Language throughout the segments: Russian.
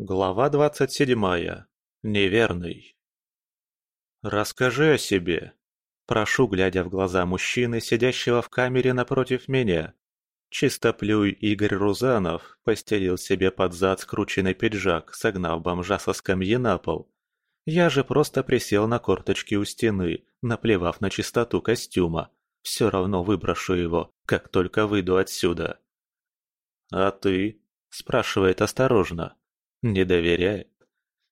Глава двадцать седьмая. Неверный. «Расскажи о себе», – прошу, глядя в глаза мужчины, сидящего в камере напротив меня. Чистоплюй Игорь Рузанов постелил себе под зад скрученный пиджак, согнав бомжа со скамьи на пол. Я же просто присел на корточки у стены, наплевав на чистоту костюма. Все равно выброшу его, как только выйду отсюда. «А ты?» – спрашивает осторожно. Не доверяет.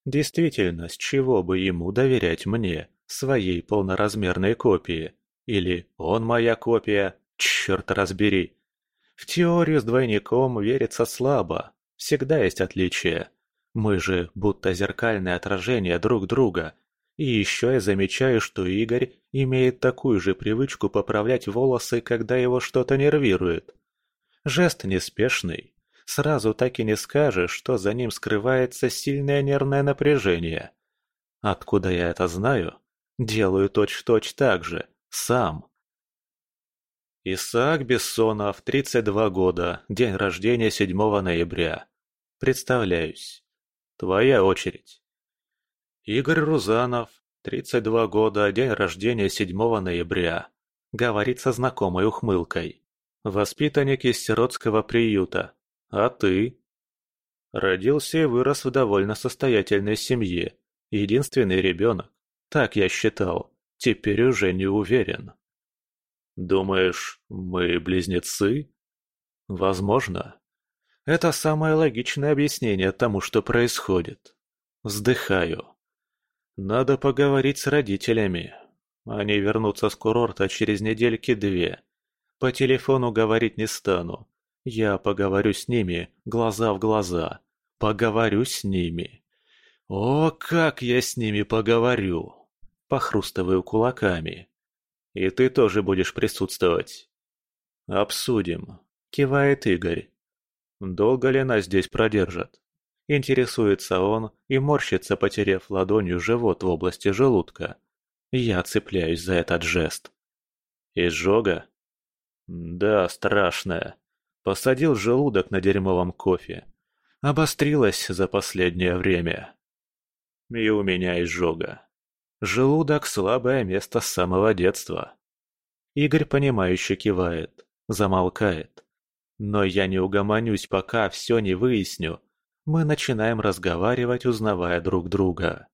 Действительно, с чего бы ему доверять мне, своей полноразмерной копии? Или он моя копия? Черт разбери. В теорию с двойником верится слабо. Всегда есть отличия. Мы же будто зеркальное отражение друг друга. И еще я замечаю, что Игорь имеет такую же привычку поправлять волосы, когда его что-то нервирует. Жест неспешный, сразу так и не скажешь, что за ним скрывается сильное нервное напряжение. Откуда я это знаю? Делаю точь-в-точь -точь так же, сам. Исаак Бессонов, 32 года, день рождения 7 ноября. Представляюсь. Твоя очередь. Игорь Рузанов, 32 года, день рождения 7 ноября. Говорит со знакомой ухмылкой. Воспитанник из сиротского приюта, а ты? Родился и вырос в довольно состоятельной семье. Единственный ребенок. Так я считал. Теперь уже не уверен. Думаешь, мы близнецы? Возможно. Это самое логичное объяснение тому, что происходит. Вздыхаю. Надо поговорить с родителями. Они вернутся с курорта через недельки две. По телефону говорить не стану. Я поговорю с ними, глаза в глаза. Поговорю с ними. О, как я с ними поговорю! Похрустываю кулаками. И ты тоже будешь присутствовать. Обсудим. Кивает Игорь. Долго ли нас здесь продержат? Интересуется он и морщится, потеряв ладонью живот в области желудка. Я цепляюсь за этот жест. Изжога? Да, страшная. Посадил желудок на дерьмовом кофе. Обострилась за последнее время. И у меня изжога. Желудок – слабое место с самого детства. Игорь, понимающе кивает, замолкает. Но я не угомонюсь, пока все не выясню. Мы начинаем разговаривать, узнавая друг друга.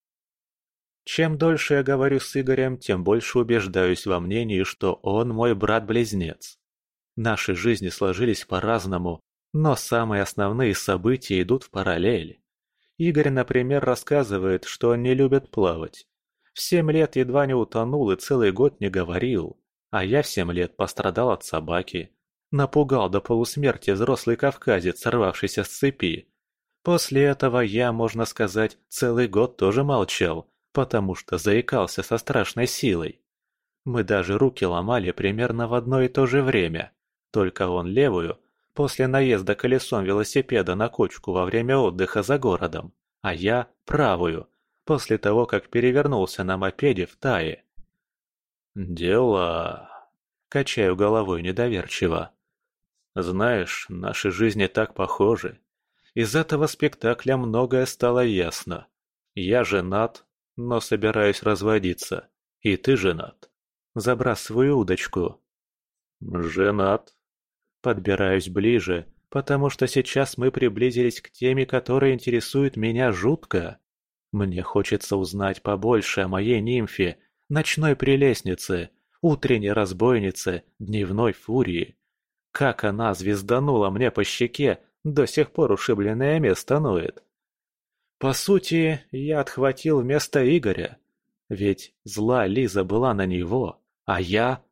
Чем дольше я говорю с Игорем, тем больше убеждаюсь во мнении, что он мой брат-близнец. Наши жизни сложились по-разному, но самые основные события идут в параллель. Игорь, например, рассказывает, что он не любит плавать. В семь лет едва не утонул и целый год не говорил. А я в семь лет пострадал от собаки. Напугал до полусмерти взрослый кавказец, сорвавшийся с цепи. После этого я, можно сказать, целый год тоже молчал, потому что заикался со страшной силой. Мы даже руки ломали примерно в одно и то же время. Только он левую, после наезда колесом велосипеда на кочку во время отдыха за городом, а я правую, после того, как перевернулся на мопеде в Тае. «Дела...» – качаю головой недоверчиво. «Знаешь, наши жизни так похожи. Из этого спектакля многое стало ясно. Я женат, но собираюсь разводиться. И ты женат. Забрасываю удочку». «Женат», Подбираюсь ближе, потому что сейчас мы приблизились к теме, которая интересует меня жутко. Мне хочется узнать побольше о моей нимфе, ночной прелестнице, утренней разбойнице, дневной фурии. Как она звезданула мне по щеке, до сих пор ушибленное место ноет. По сути, я отхватил вместо Игоря. Ведь зла Лиза была на него, а я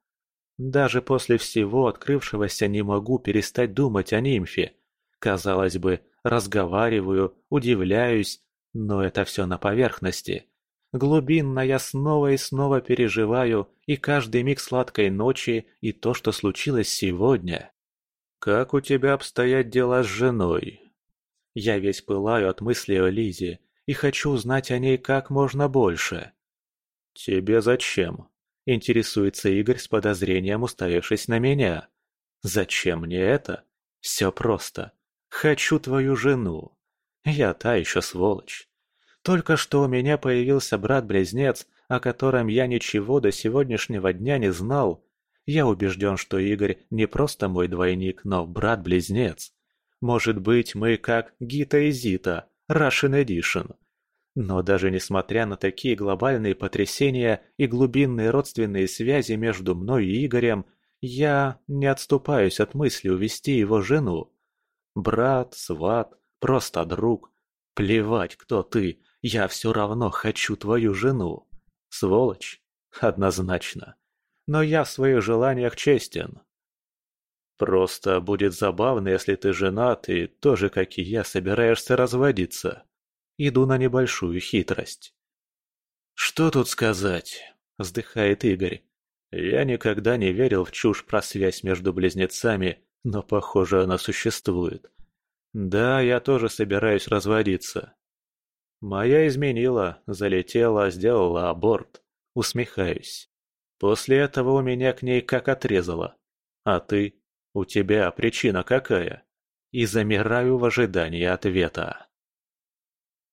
даже после всего открывшегося не могу перестать думать о нимфе. Казалось бы, разговариваю, удивляюсь, но это все на поверхности. Глубинно я снова и снова переживаю и каждый миг сладкой ночи, и то, что случилось сегодня. Как у тебя обстоят дела с женой? Я весь пылаю от мысли о Лизе и хочу узнать о ней как можно больше. Тебе зачем? Интересуется Игорь с подозрением, уставившись на меня. «Зачем мне это? Все просто. Хочу твою жену. Я та еще сволочь. Только что у меня появился брат-близнец, о котором я ничего до сегодняшнего дня не знал. Я убежден, что Игорь не просто мой двойник, но брат-близнец. Может быть, мы как Гита и Зита, Russian Edition. Но даже несмотря на такие глобальные потрясения и глубинные родственные связи между мной и Игорем, я не отступаюсь от мысли увести его жену. Брат, сват, просто друг. Плевать, кто ты, я все равно хочу твою жену. Сволочь? Однозначно. Но я в своих желаниях честен. Просто будет забавно, если ты женат и тоже, как и я, собираешься разводиться. Иду на небольшую хитрость. «Что тут сказать?» – вздыхает Игорь. «Я никогда не верил в чушь про связь между близнецами, но, похоже, она существует. Да, я тоже собираюсь разводиться. Моя изменила, залетела, сделала аборт. Усмехаюсь. После этого у меня к ней как отрезало. А ты? У тебя причина какая? И замираю в ожидании ответа.